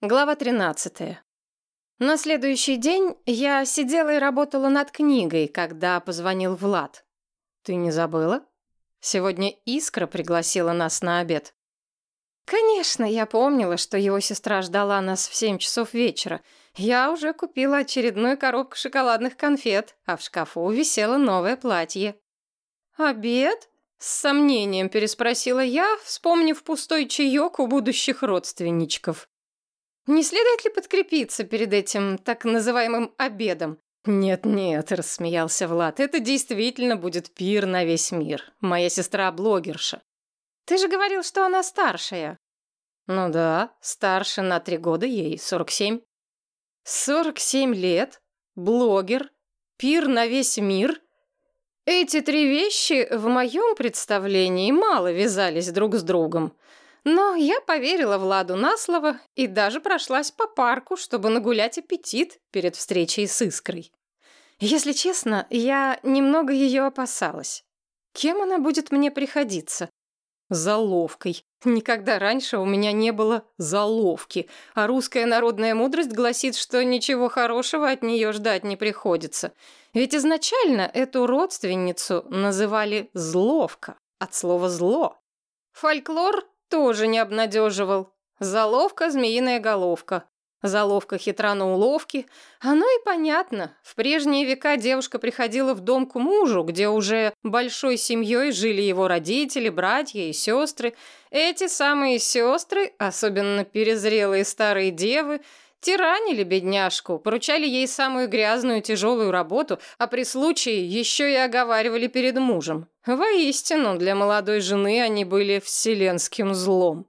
Глава 13. На следующий день я сидела и работала над книгой, когда позвонил Влад. «Ты не забыла? Сегодня Искра пригласила нас на обед». Конечно, я помнила, что его сестра ждала нас в семь часов вечера. Я уже купила очередную коробку шоколадных конфет, а в шкафу висело новое платье. «Обед?» — с сомнением переспросила я, вспомнив пустой чаек у будущих родственничков. Не следует ли подкрепиться перед этим так называемым обедом? «Нет-нет», — рассмеялся Влад, — «это действительно будет пир на весь мир. Моя сестра блогерша». «Ты же говорил, что она старшая». «Ну да, старше на три года, ей сорок семь». «Сорок семь лет? Блогер? Пир на весь мир?» Эти три вещи в моем представлении мало вязались друг с другом. Но я поверила Владу на слово и даже прошлась по парку, чтобы нагулять аппетит перед встречей с Искрой. Если честно, я немного ее опасалась. Кем она будет мне приходиться? Заловкой. Никогда раньше у меня не было заловки, а русская народная мудрость гласит, что ничего хорошего от нее ждать не приходится. Ведь изначально эту родственницу называли «зловка», от слова «зло». Фольклор тоже не обнадеживал. Заловка, змеиная головка. Заловка хитра на уловки. Оно и понятно. В прежние века девушка приходила в дом к мужу, где уже большой семьей жили его родители, братья и сестры. Эти самые сестры, особенно перезрелые старые девы, Тиранили бедняжку, поручали ей самую грязную тяжелую работу, а при случае еще и оговаривали перед мужем. Воистину, для молодой жены они были вселенским злом.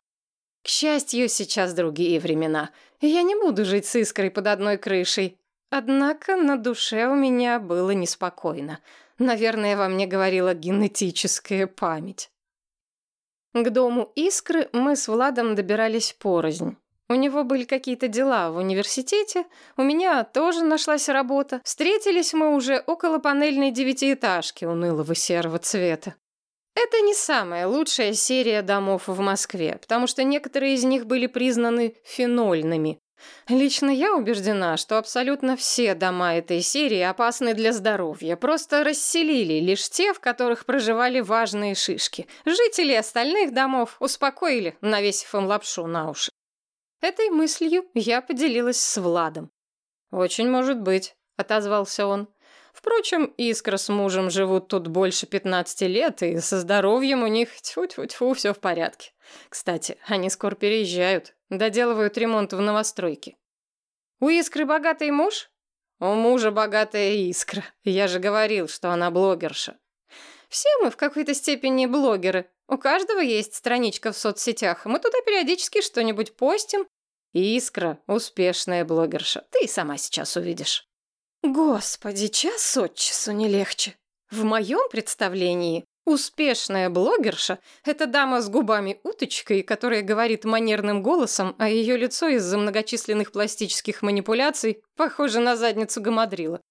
К счастью, сейчас другие времена. Я не буду жить с искрой под одной крышей. Однако на душе у меня было неспокойно. Наверное, во мне говорила генетическая память. К дому искры мы с Владом добирались порознь. У него были какие-то дела в университете, у меня тоже нашлась работа. Встретились мы уже около панельной девятиэтажки унылого серого цвета. Это не самая лучшая серия домов в Москве, потому что некоторые из них были признаны фенольными. Лично я убеждена, что абсолютно все дома этой серии опасны для здоровья. Просто расселили лишь те, в которых проживали важные шишки. Жители остальных домов успокоили, навесив им лапшу на уши. Этой мыслью я поделилась с Владом. «Очень может быть», — отозвался он. «Впрочем, Искра с мужем живут тут больше 15 лет, и со здоровьем у них тьфу-тьфу-тьфу все в порядке. Кстати, они скоро переезжают, доделывают ремонт в новостройке». «У Искры богатый муж?» «У мужа богатая Искра. Я же говорил, что она блогерша». «Все мы в какой-то степени блогеры», у каждого есть страничка в соцсетях. Мы туда периодически что-нибудь постим. Искра — успешная блогерша. Ты сама сейчас увидишь. Господи, час от часу не легче. В моем представлении успешная блогерша — это дама с губами уточкой, которая говорит манерным голосом, а ее лицо из-за многочисленных пластических манипуляций похоже на задницу гамадрила.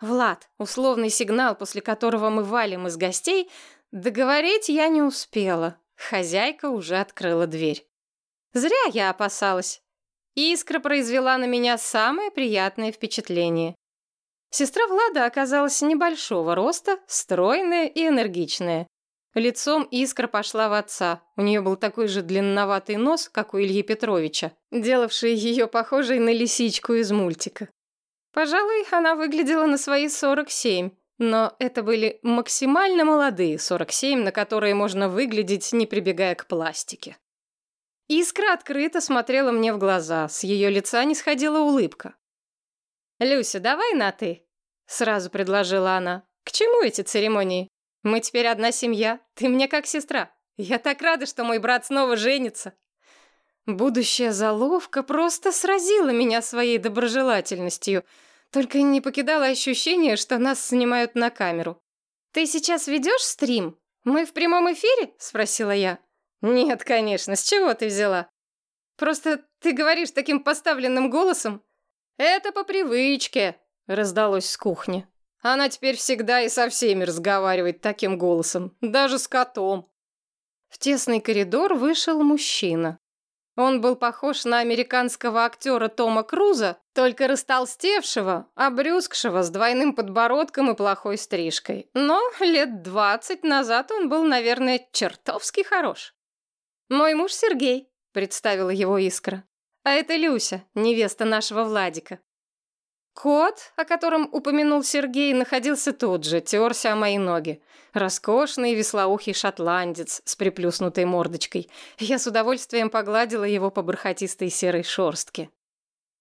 Влад, условный сигнал, после которого мы валим из гостей, Договорить я не успела. Хозяйка уже открыла дверь. Зря я опасалась. Искра произвела на меня самое приятное впечатление. Сестра Влада оказалась небольшого роста, стройная и энергичная. Лицом Искра пошла в отца. У нее был такой же длинноватый нос, как у Ильи Петровича, делавший ее похожей на лисичку из мультика. Пожалуй, она выглядела на свои 47. Но это были максимально молодые 47, на которые можно выглядеть, не прибегая к пластике. Искра открыто смотрела мне в глаза, с ее лица не сходила улыбка. «Люся, давай на «ты», — сразу предложила она. «К чему эти церемонии? Мы теперь одна семья, ты мне как сестра. Я так рада, что мой брат снова женится». Будущая заловка просто сразила меня своей доброжелательностью — только не покидало ощущение, что нас снимают на камеру. «Ты сейчас ведешь стрим? Мы в прямом эфире?» — спросила я. «Нет, конечно. С чего ты взяла?» «Просто ты говоришь таким поставленным голосом». «Это по привычке», — раздалось с кухни. «Она теперь всегда и со всеми разговаривает таким голосом, даже с котом». В тесный коридор вышел мужчина. Он был похож на американского актера Тома Круза, только растолстевшего, обрюзгшего с двойным подбородком и плохой стрижкой. Но лет двадцать назад он был, наверное, чертовски хорош. «Мой муж Сергей», — представила его Искра. «А это Люся, невеста нашего Владика». Кот, о котором упомянул Сергей, находился тут же, терся о мои ноги. Роскошный веслоухий шотландец с приплюснутой мордочкой. Я с удовольствием погладила его по бархатистой серой шорстке.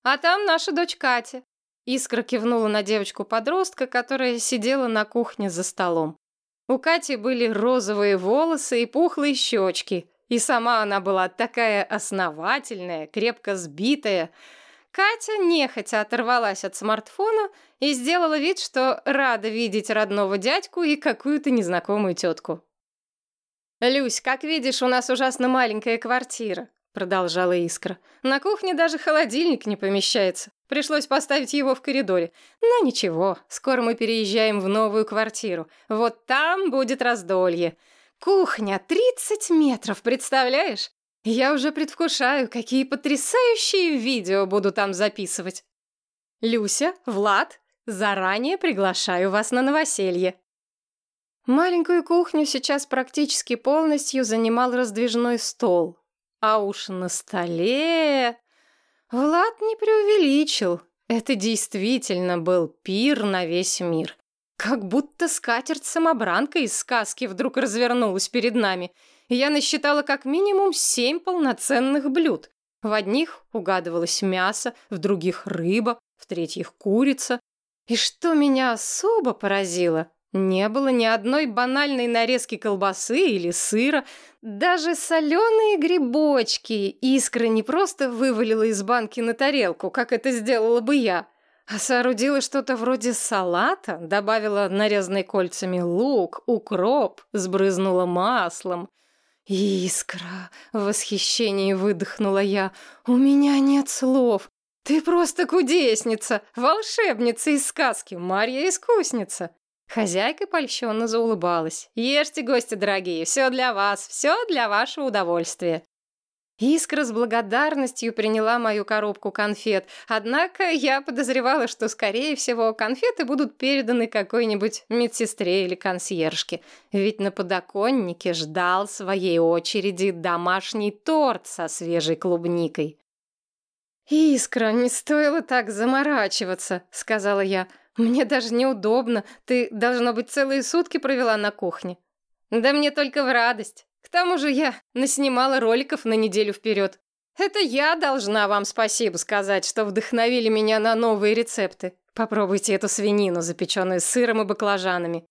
«А там наша дочь Катя». Искра кивнула на девочку-подростка, которая сидела на кухне за столом. У Кати были розовые волосы и пухлые щечки, и сама она была такая основательная, крепко сбитая, Катя нехотя оторвалась от смартфона и сделала вид, что рада видеть родного дядьку и какую-то незнакомую тетку. «Люсь, как видишь, у нас ужасно маленькая квартира», — продолжала Искра. «На кухне даже холодильник не помещается. Пришлось поставить его в коридоре. Но ничего, скоро мы переезжаем в новую квартиру. Вот там будет раздолье. Кухня 30 метров, представляешь? Я уже предвкушаю, какие потрясающие видео буду там записывать. Люся, Влад, заранее приглашаю вас на новоселье. Маленькую кухню сейчас практически полностью занимал раздвижной стол. А уж на столе... Влад не преувеличил. Это действительно был пир на весь мир. Как будто скатерть-самобранка из сказки вдруг развернулась перед нами — я насчитала как минимум семь полноценных блюд. В одних угадывалось мясо, в других рыба, в третьих курица. И что меня особо поразило, не было ни одной банальной нарезки колбасы или сыра. Даже соленые грибочки искра не просто вывалила из банки на тарелку, как это сделала бы я, а соорудила что-то вроде салата, добавила нарезанный кольцами лук, укроп, сбрызнула маслом. «Искра!» — в восхищении выдохнула я. «У меня нет слов. Ты просто кудесница, волшебница из сказки, Марья-искусница!» Хозяйка польщенно заулыбалась. «Ешьте, гости дорогие, все для вас, все для вашего удовольствия». Искра с благодарностью приняла мою коробку конфет, однако я подозревала, что, скорее всего, конфеты будут переданы какой-нибудь медсестре или консьержке, ведь на подоконнике ждал своей очереди домашний торт со свежей клубникой. «Искра, не стоило так заморачиваться», — сказала я. «Мне даже неудобно, ты, должно быть, целые сутки провела на кухне». «Да мне только в радость». Тому же я наснимала роликов на неделю вперед. Это я должна вам спасибо сказать, что вдохновили меня на новые рецепты. Попробуйте эту свинину, запеченную сыром и баклажанами.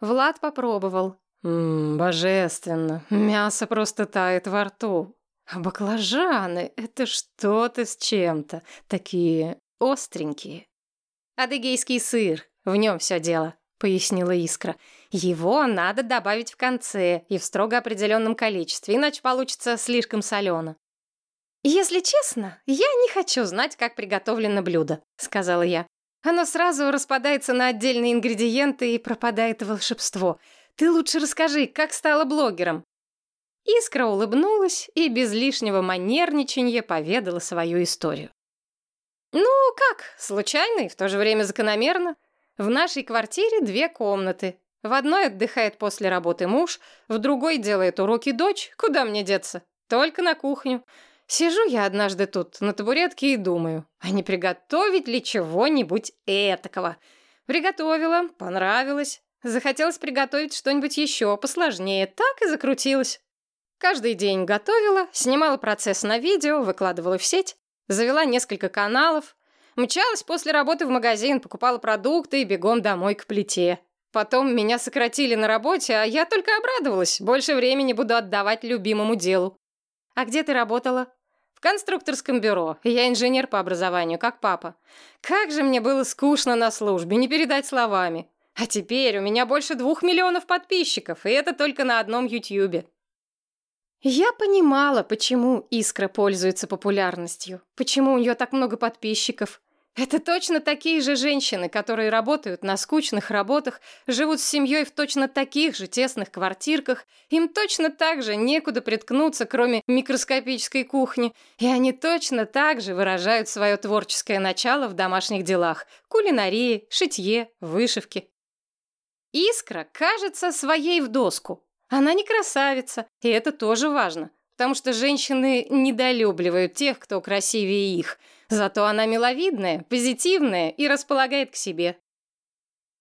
Влад попробовал. Ммм, божественно. Мясо просто тает во рту. А баклажаны — это что-то с чем-то. Такие остренькие. Адыгейский сыр. В нем все дело, пояснила Искра. Его надо добавить в конце и в строго определенном количестве, иначе получится слишком солено. «Если честно, я не хочу знать, как приготовлено блюдо», — сказала я. «Оно сразу распадается на отдельные ингредиенты и пропадает волшебство. Ты лучше расскажи, как стала блогером». Искра улыбнулась и без лишнего манерничанья поведала свою историю. «Ну, как, случайно и в то же время закономерно. В нашей квартире две комнаты. В одной отдыхает после работы муж, в другой делает уроки дочь. Куда мне деться? Только на кухню. Сижу я однажды тут на табуретке и думаю, а не приготовить ли чего-нибудь этакого? Приготовила, понравилось. Захотелось приготовить что-нибудь еще посложнее, так и закрутилось. Каждый день готовила, снимала процесс на видео, выкладывала в сеть, завела несколько каналов, мчалась после работы в магазин, покупала продукты и бегом домой к плите. Потом меня сократили на работе, а я только обрадовалась. Больше времени буду отдавать любимому делу. А где ты работала? В конструкторском бюро. Я инженер по образованию, как папа. Как же мне было скучно на службе, не передать словами. А теперь у меня больше двух миллионов подписчиков, и это только на одном Ютьюбе. Я понимала, почему Искра пользуется популярностью, почему у нее так много подписчиков. Это точно такие же женщины, которые работают на скучных работах, живут с семьей в точно таких же тесных квартирках, им точно так же некуда приткнуться, кроме микроскопической кухни, и они точно так же выражают свое творческое начало в домашних делах – кулинарии, шитье, вышивке. Искра кажется своей в доску. Она не красавица, и это тоже важно, потому что женщины недолюбливают тех, кто красивее их – Зато она миловидная, позитивная и располагает к себе.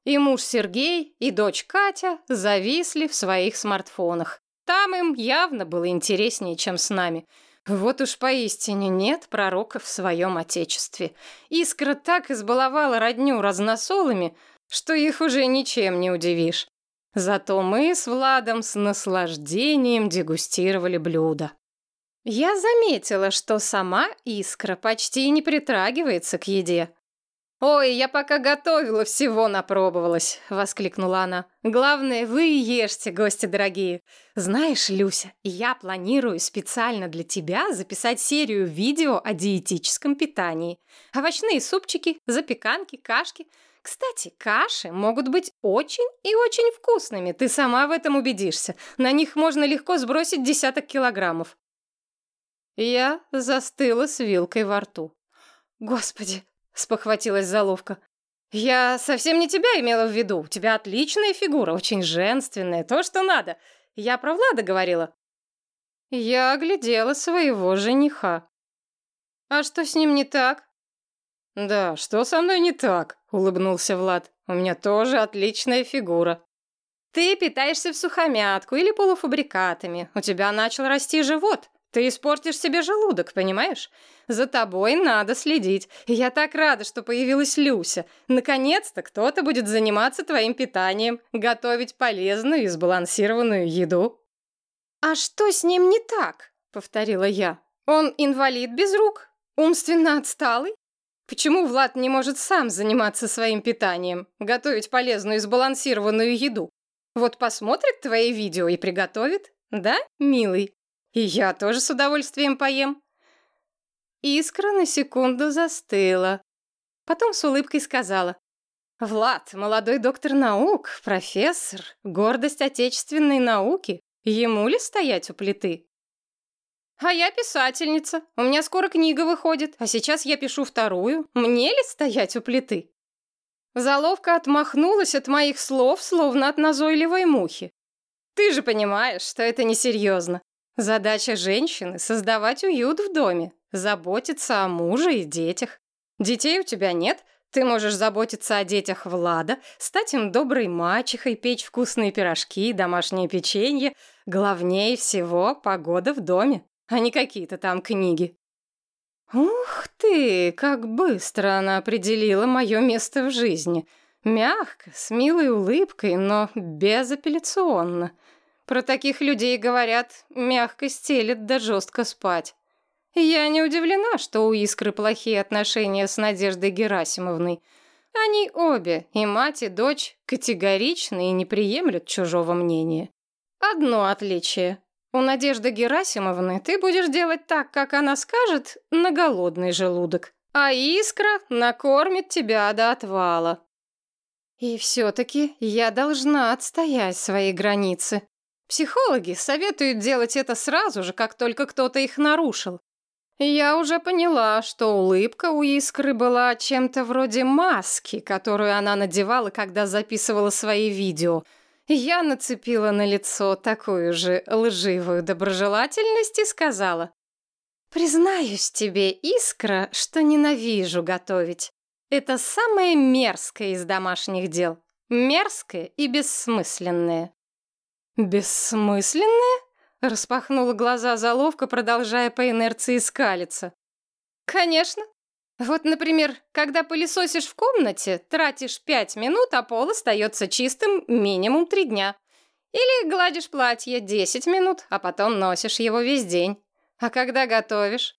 И муж Сергей, и дочь Катя зависли в своих смартфонах. Там им явно было интереснее, чем с нами. Вот уж поистине нет пророка в своем отечестве. Искра так избаловала родню разносолами, что их уже ничем не удивишь. Зато мы с Владом с наслаждением дегустировали блюдо. Я заметила, что сама Искра почти не притрагивается к еде. «Ой, я пока готовила, всего напробовалась», — воскликнула она. «Главное, вы ешьте, гости дорогие. Знаешь, Люся, я планирую специально для тебя записать серию видео о диетическом питании. Овощные супчики, запеканки, кашки. Кстати, каши могут быть очень и очень вкусными, ты сама в этом убедишься. На них можно легко сбросить десяток килограммов. Я застыла с вилкой во рту. «Господи!» — спохватилась заловка. «Я совсем не тебя имела в виду. У тебя отличная фигура, очень женственная, то, что надо. Я про Влада говорила». Я оглядела своего жениха. «А что с ним не так?» «Да, что со мной не так?» — улыбнулся Влад. «У меня тоже отличная фигура». «Ты питаешься в сухомятку или полуфабрикатами. У тебя начал расти живот. Ты испортишь себе желудок, понимаешь? За тобой надо следить. Я так рада, что появилась Люся. Наконец-то кто-то будет заниматься твоим питанием, готовить полезную и сбалансированную еду. А что с ним не так? повторила я. Он инвалид без рук, умственно отсталый. Почему Влад не может сам заниматься своим питанием, готовить полезную и сбалансированную еду? Вот посмотрит твои видео и приготовит, да, милый? И я тоже с удовольствием поем. Искра на секунду застыла. Потом с улыбкой сказала. «Влад, молодой доктор наук, профессор, гордость отечественной науки. Ему ли стоять у плиты?» «А я писательница. У меня скоро книга выходит, а сейчас я пишу вторую. Мне ли стоять у плиты?» Заловка отмахнулась от моих слов, словно от назойливой мухи. «Ты же понимаешь, что это несерьезно. Задача женщины — создавать уют в доме, заботиться о муже и детях. Детей у тебя нет, ты можешь заботиться о детях Влада, стать им доброй мачехой, печь вкусные пирожки, домашнее печенье. Главнее всего — погода в доме, а не какие-то там книги. Ух ты, как быстро она определила мое место в жизни. Мягко, с милой улыбкой, но безапелляционно. Про таких людей говорят, мягко стелет да жестко спать. Я не удивлена, что у Искры плохие отношения с Надеждой Герасимовной. Они обе, и мать, и дочь, категоричны и не приемлют чужого мнения. Одно отличие. У Надежды Герасимовны ты будешь делать так, как она скажет, на голодный желудок. А Искра накормит тебя до отвала. И все-таки я должна отстоять свои границы. Психологи советуют делать это сразу же, как только кто-то их нарушил. Я уже поняла, что улыбка у Искры была чем-то вроде маски, которую она надевала, когда записывала свои видео. Я нацепила на лицо такую же лживую доброжелательность и сказала, «Признаюсь тебе, Искра, что ненавижу готовить. Это самое мерзкое из домашних дел. Мерзкое и бессмысленное. «Бессмысленные?» — распахнула глаза заловка, продолжая по инерции скалиться. «Конечно. Вот, например, когда пылесосишь в комнате, тратишь пять минут, а пол остается чистым минимум три дня. Или гладишь платье десять минут, а потом носишь его весь день. А когда готовишь?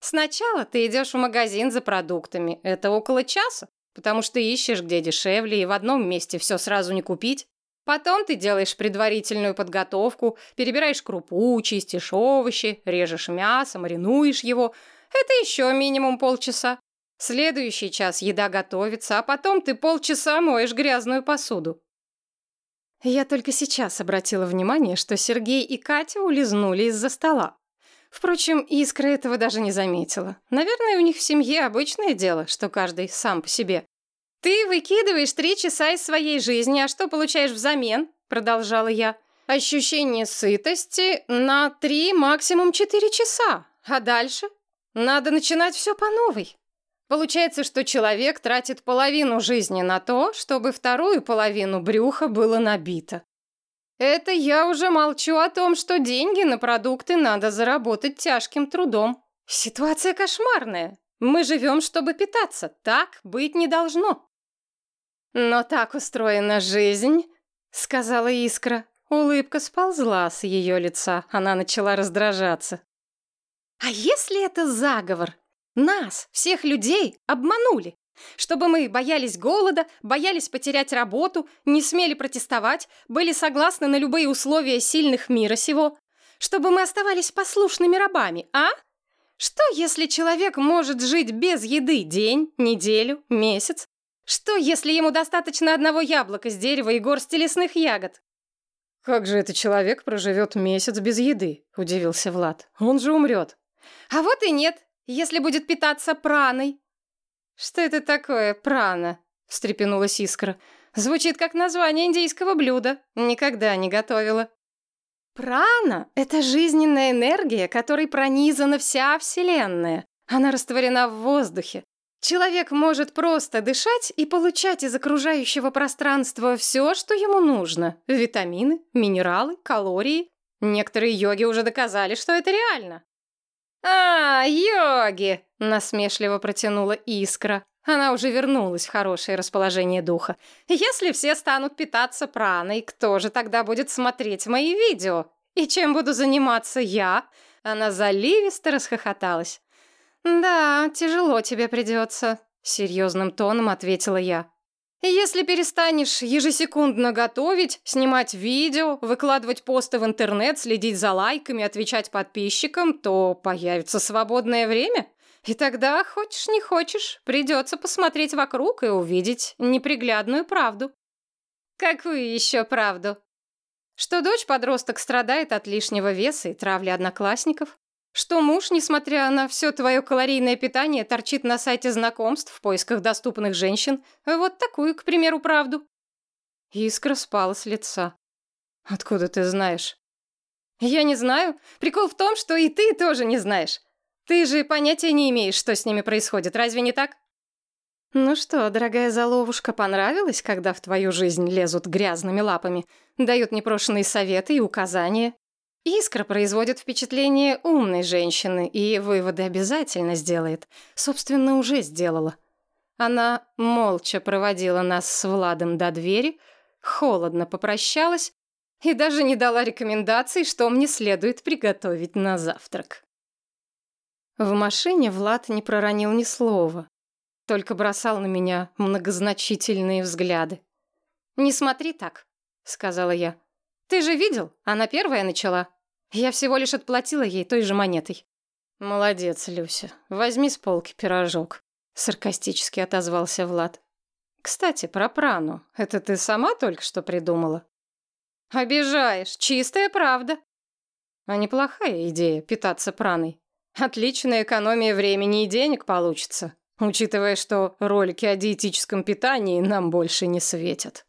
Сначала ты идешь в магазин за продуктами, это около часа, потому что ищешь, где дешевле, и в одном месте все сразу не купить. Потом ты делаешь предварительную подготовку, перебираешь крупу, чистишь овощи, режешь мясо, маринуешь его. Это еще минимум полчаса. Следующий час еда готовится, а потом ты полчаса моешь грязную посуду. Я только сейчас обратила внимание, что Сергей и Катя улизнули из-за стола. Впрочем, Искра этого даже не заметила. Наверное, у них в семье обычное дело, что каждый сам по себе. «Ты выкидываешь три часа из своей жизни, а что получаешь взамен?» Продолжала я. «Ощущение сытости на три, максимум четыре часа. А дальше? Надо начинать все по новой. Получается, что человек тратит половину жизни на то, чтобы вторую половину брюха было набито. Это я уже молчу о том, что деньги на продукты надо заработать тяжким трудом. Ситуация кошмарная. Мы живем, чтобы питаться. Так быть не должно. Но так устроена жизнь, сказала Искра. Улыбка сползла с ее лица. Она начала раздражаться. А если это заговор? Нас, всех людей, обманули. Чтобы мы боялись голода, боялись потерять работу, не смели протестовать, были согласны на любые условия сильных мира сего. Чтобы мы оставались послушными рабами, а? Что, если человек может жить без еды день, неделю, месяц? Что, если ему достаточно одного яблока с дерева и горсти лесных ягод? «Как же этот человек проживет месяц без еды?» – удивился Влад. «Он же умрет». «А вот и нет если будет питаться праной». «Что это такое, прана?» — встрепенулась Искра. «Звучит как название индийского блюда. Никогда не готовила». «Прана — это жизненная энергия, которой пронизана вся Вселенная. Она растворена в воздухе. Человек может просто дышать и получать из окружающего пространства все, что ему нужно. Витамины, минералы, калории. Некоторые йоги уже доказали, что это реально. «А, йоги!» — насмешливо протянула искра. Она уже вернулась в хорошее расположение духа. «Если все станут питаться праной, кто же тогда будет смотреть мои видео? И чем буду заниматься я?» Она заливисто расхохоталась. «Да, тяжело тебе придется», — серьезным тоном ответила я. Если перестанешь ежесекундно готовить, снимать видео, выкладывать посты в интернет, следить за лайками, отвечать подписчикам, то появится свободное время. И тогда, хочешь не хочешь, придется посмотреть вокруг и увидеть неприглядную правду. Какую еще правду? Что дочь-подросток страдает от лишнего веса и травли одноклассников, что муж, несмотря на все твое калорийное питание, торчит на сайте знакомств в поисках доступных женщин. Вот такую, к примеру, правду. Искра спала с лица. Откуда ты знаешь? Я не знаю. Прикол в том, что и ты тоже не знаешь. Ты же понятия не имеешь, что с ними происходит, разве не так? Ну что, дорогая заловушка, понравилось, когда в твою жизнь лезут грязными лапами, дают непрошенные советы и указания? Искра производит впечатление умной женщины и выводы обязательно сделает. Собственно, уже сделала. Она молча проводила нас с Владом до двери, холодно попрощалась и даже не дала рекомендаций, что мне следует приготовить на завтрак. В машине Влад не проронил ни слова, только бросал на меня многозначительные взгляды. «Не смотри так», — сказала я. «Ты же видел? Она первая начала». Я всего лишь отплатила ей той же монетой. Молодец, Люся. Возьми с полки пирожок, саркастически отозвался Влад. Кстати, про прану. Это ты сама только что придумала? Обижаешь, чистая правда. А неплохая идея питаться праной. Отличная экономия времени и денег получится, учитывая, что ролики о диетическом питании нам больше не светят.